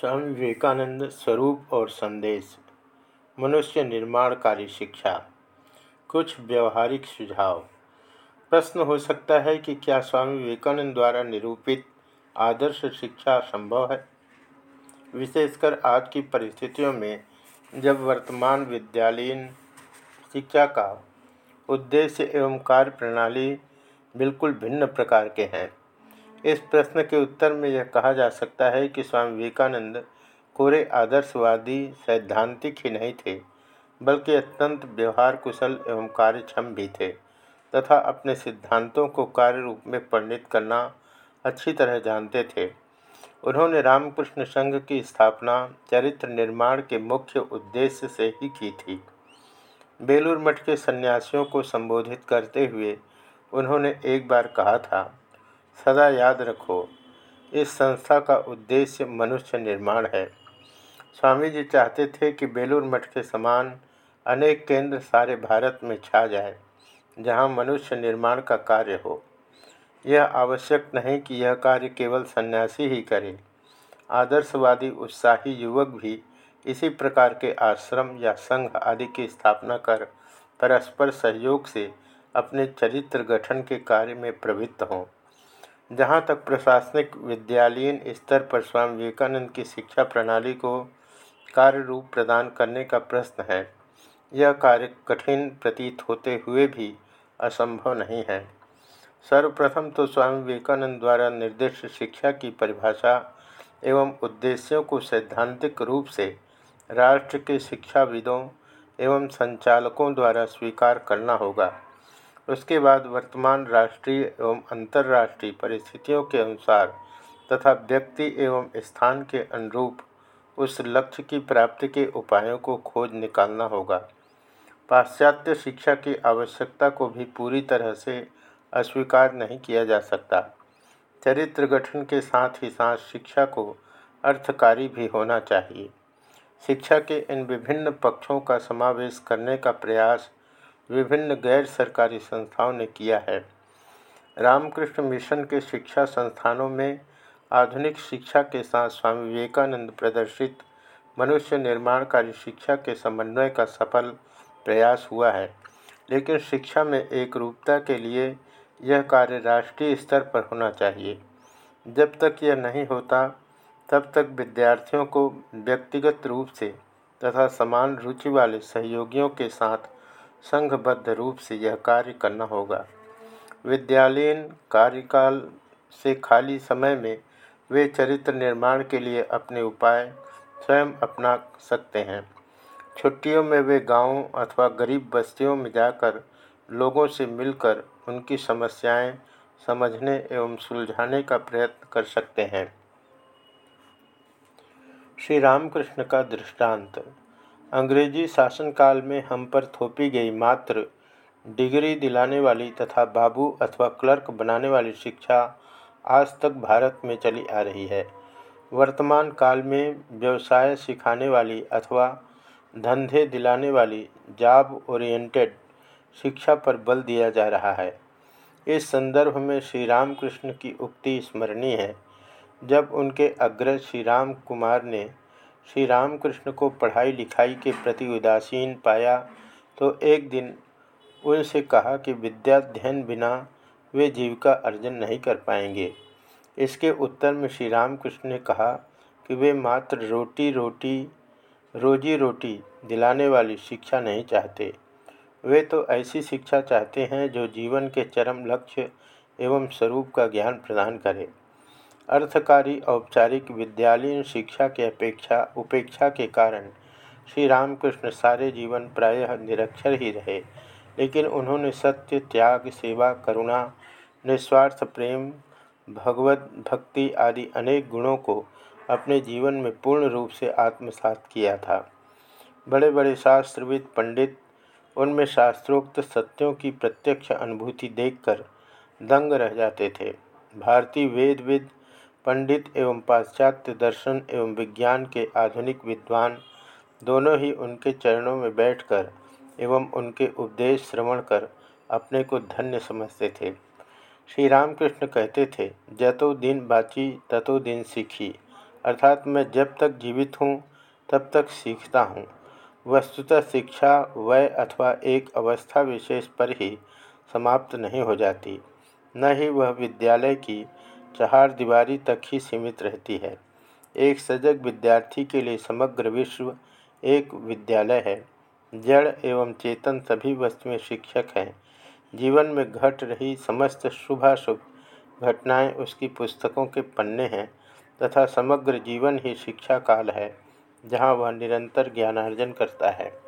स्वामी विवेकानंद स्वरूप और संदेश, मनुष्य निर्माणकारी शिक्षा, कुछ व्यवहारिक सुझाव। प्रश्न हो सकता है कि क्या स्वामी विवेकानंद द्वारा निरूपित आदर्श शिक्षा संभव है? विशेषकर आज की परिस्थितियों में जब वर्तमान विद्यालयीन शिक्षा का उद्देश्य एवं कार्य प्रणाली बिल्कुल भिन्न प्रकार के हैं इस प्रश्न के उत्तर में यह कहा जा सकता है कि स्वामी विवेकानंद कोरे आदर्शवादी, सैद्धांतिक ही नहीं थे, बल्कि अत्यंत व्यवहार कुशल एवं कार्यक्षम भी थे, तथा अपने सिद्धांतों को कार्य रूप में परिणित करना अच्छी तरह जानते थे। उन्होंने रामकृष्ण संघ की स्थापना, चरित्र निर्माण के मुख्य उद्देश्य से ही की थी। बेलूर मठ के सन्यासियों को संबोधित करते हुए उन्होंने एक बार कहा था सदा याद रखो, इस संस्था का उद्देश्य मनुष्य निर्माण है। स्वामी जी चाहते थे कि बेलूर मठ के समान अनेक केंद्र सारे भारत में छा जाए, जहाँ मनुष्य निर्माण का कार्य हो। यह आवश्यक नहीं कि यह कार्य केवल सन्यासी ही करे। आदर्शवादी, उत्साही युवक भी इसी प्रकार के आश्रम या संघ आदि की स्थापना कर परस्पर सहयोग से अपने चरित्र गठन के कार्य में प्रवृत्त हों। जहाँ तक प्रशासनिक विद्यालयीन स्तर पर स्वामी विवेकानंद की शिक्षा प्रणाली को कार्य रूप प्रदान करने का प्रश्न है, यह कार्य कठिन प्रतीत होते हुए भी असंभव नहीं है। सर्वप्रथम तो स्वामी विवेकानंद द्वारा निर्दिष्ट शिक्षा की परिभाषा एवं उद्देश्यों को सैद्धांतिक रूप से राष्ट्र के शिक्षाविदों एवं संचालकों द्वारा स्वीकार करना होगा। उसके बाद वर्तमान राष्ट्रीय एवं अंतर्राष्ट्रीय परिस्थितियों के अनुसार तथा व्यक्ति एवं स्थान के अनुरूप उस लक्ष्य की प्राप्ति के उपायों को खोज निकालना होगा। पाश्चात्य शिक्षा की आवश्यकता को भी पूरी तरह से अस्वीकार नहीं किया जा सकता। चरित्र गठन के साथ ही साथ शिक्षा को अर्थकारी भी होना चाहिए। शिक्षा के इन विभिन्न पक्षों का समावेश करने का प्रयास विभिन्न गैर सरकारी संस्थाओं ने किया है। रामकृष्ण मिशन के शिक्षा संस्थानों में आधुनिक शिक्षा के साथ स्वामी विवेकानंद प्रदर्शित मनुष्य निर्माणकारी शिक्षा के समन्वय का सफल प्रयास हुआ है। लेकिन शिक्षा में एक रूपता के लिए यह कार्य राष्ट्रीय स्तर पर होना चाहिए। जब तक यह नहीं होता, तब तक विद्यार्थियों को व्यक्तिगत रूप से तथा समान रुचि वाले सहयोगियों के साथ संघबद्ध रूप से यह कार्य करना होगा। विद्यालयीन कार्यकाल से खाली समय में वे चरित्र निर्माण के लिए अपने उपाय स्वयं अपना सकते हैं। छुट्टियों में वे गाँवों अथवा गरीब बस्तियों में जाकर लोगों से मिलकर उनकी समस्याएँ समझने एवं सुलझाने का प्रयत्न कर सकते हैं। श्री रामकृष्ण का दृष्टांत। अंग्रेज़ी शासनकाल में हम पर थोपी गई मात्र डिग्री दिलाने वाली तथा बाबू अथवा क्लर्क बनाने वाली शिक्षा आज तक भारत में चली आ रही है। वर्तमान काल में व्यवसाय सिखाने वाली अथवा धंधे दिलाने वाली जॉब ओरिएंटेड शिक्षा पर बल दिया जा रहा है। इस संदर्भ में श्री रामकृष्ण की उक्ति स्मरणीय है। जब उनके अग्रज श्री राम कुमार ने श्री रामकृष्ण को पढ़ाई लिखाई के प्रति उदासीन पाया तो एक दिन उनसे कहा कि विद्याध्ययन बिना वे जीविका अर्जन नहीं कर पाएँगे। इसके उत्तर में श्री रामकृष्ण ने कहा कि वे मात्र रोटी रोटी, रोजी रोटी दिलाने वाली शिक्षा नहीं चाहते। वे तो ऐसी शिक्षा चाहते हैं जो जीवन के चरम लक्ष्य एवं स्वरूप का ज्ञान प्रदान करे। अर्थकारी औपचारिक विद्यालयीन शिक्षा के अपेक्षा, उपेक्षा के कारण श्री रामकृष्ण सारे जीवन प्रायः निरक्षर ही रहे, लेकिन उन्होंने सत्य, त्याग, सेवा, करुणा, निस्वार्थ प्रेम, भगवत भक्ति आदि अनेक गुणों को अपने जीवन में पूर्ण रूप से आत्मसात किया था। बड़े बड़े शास्त्रविद, पंडित, उनमें शास्त्रोक्त सत्यों की प्रत्यक्ष अनुभूति देखकर दंग रह जाते थे। भारतीय वेदविद पंडित एवं पाश्चात्य दर्शन एवं विज्ञान के आधुनिक विद्वान दोनों ही उनके चरणों में बैठकर एवं उनके उपदेश श्रवण कर अपने को धन्य समझते थे। श्री रामकृष्ण कहते थे, जतो दिन बाची, ततो दिन सीखी। अर्थात मैं जब तक जीवित हूँ, तब तक सीखता हूँ। वस्तुतः शिक्षा, वय अथवा एक अवस्था विशेष पर ही समाप्त नहीं हो जाती। न ही वह विद्यालय की चहार दीवारी तक ही सीमित रहती है। एक सजग विद्यार्थी के लिए समग्र विश्व एक विद्यालय है। जड़ एवं चेतन सभी वस्तुएँ शिक्षक हैं। जीवन में घट रही समस्त शुभाशुभ घटनाएँ उसकी पुस्तकों के पन्ने हैं तथा समग्र जीवन ही शिक्षा काल है, जहाँ वह निरंतर ज्ञानार्जन करता है।